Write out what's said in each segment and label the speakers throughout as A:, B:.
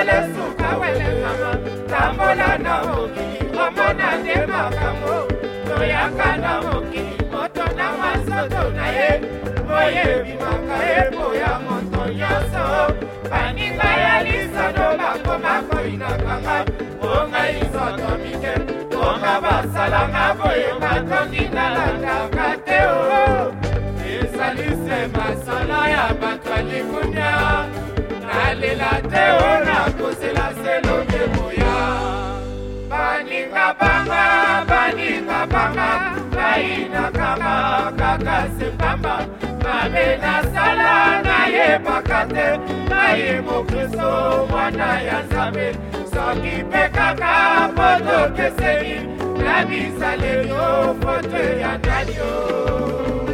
A: wele suka wele mama tambola na mokili omona nde makambo toyaka na mokili moto na masoto na ye boyebimaka ebo ya moto nyonso baninga ya lisano bakoma koyinakanga bonga lisoto mike bonga basalanga boyenga tondingala banga baninga banga bainakanga kaka sembamba mabe nasala nayebaka te naye mokristo mwana ya nzambe soki mpe kaka po tokeseni na bisaleli o foto ya nani o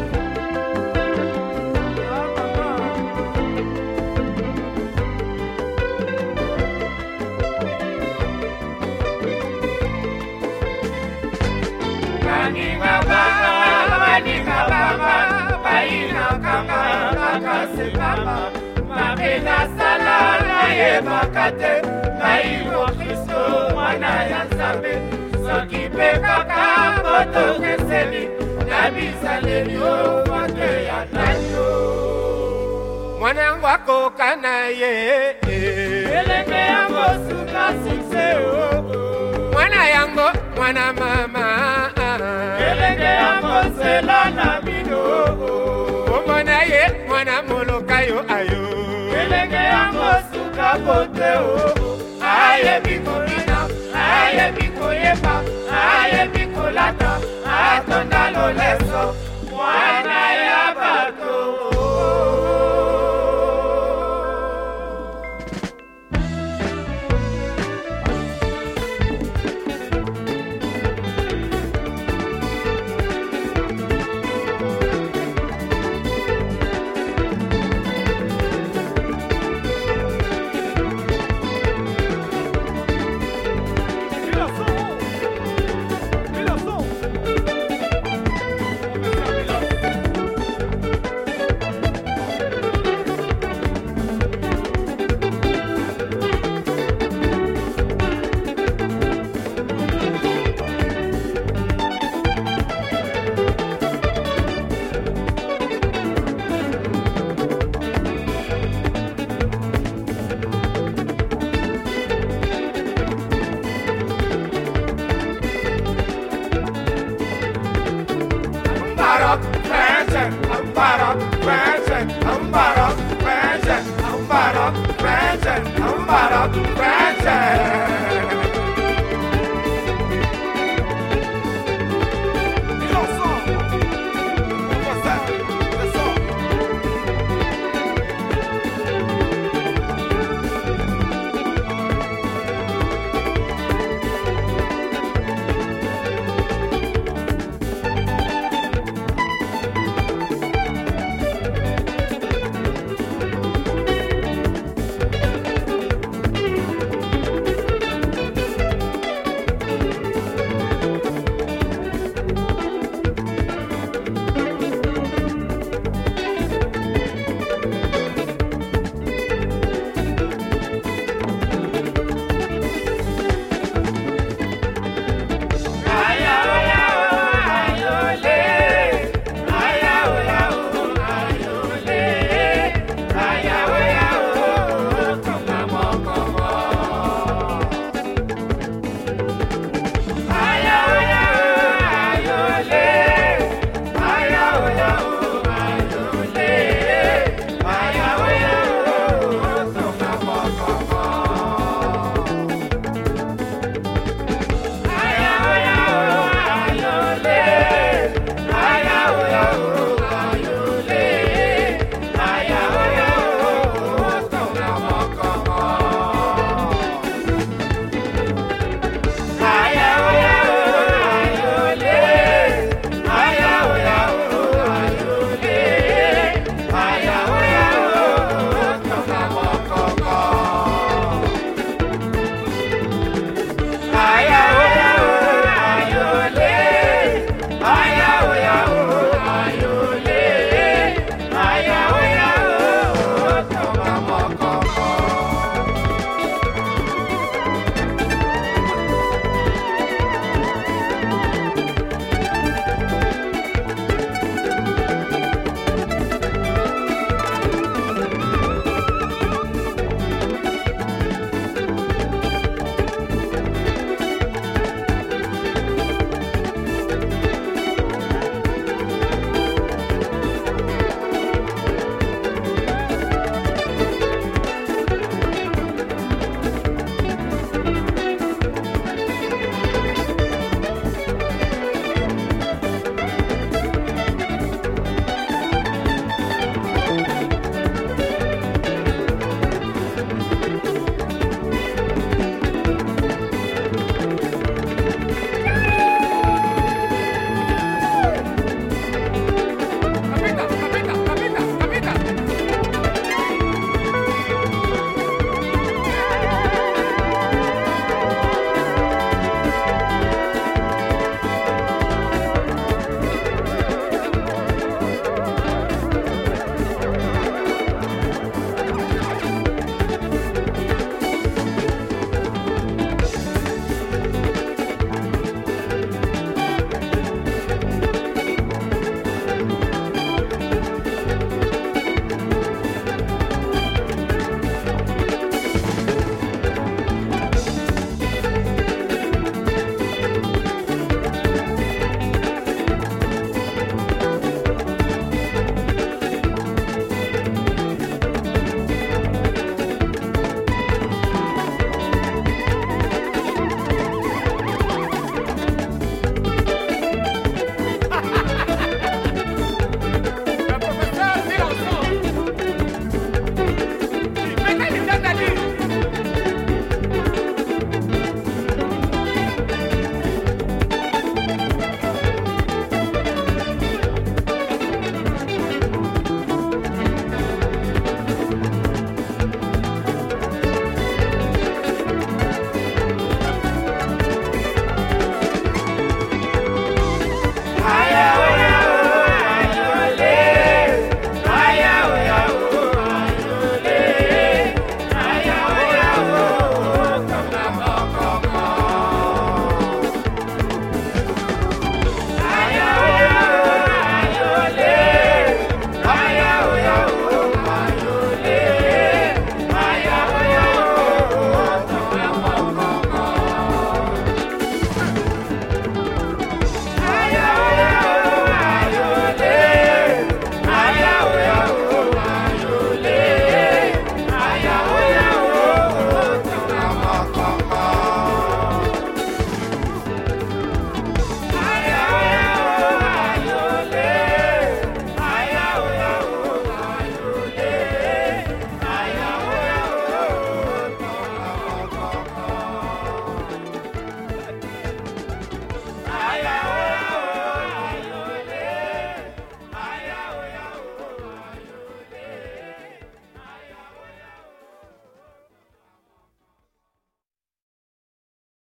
A: baninga banga baninga banga bayinakanga kaka sebanga mabe nasala nayebaka te naino kristo mwana
B: ya nzambe soki mpe kaka botokeseli na bizaleli ofate ya nanio mwana yango akoka na ye elenge yango suka sukse oh, oh. mwana yango mwana mama elenge ya kosela na bino omona ye mwana moloka yo ayo elenge ya kosuka kote o ayebi kobina
A: ayebi koyeba ayebi kolata atonda loleso tu I'm about to franchise.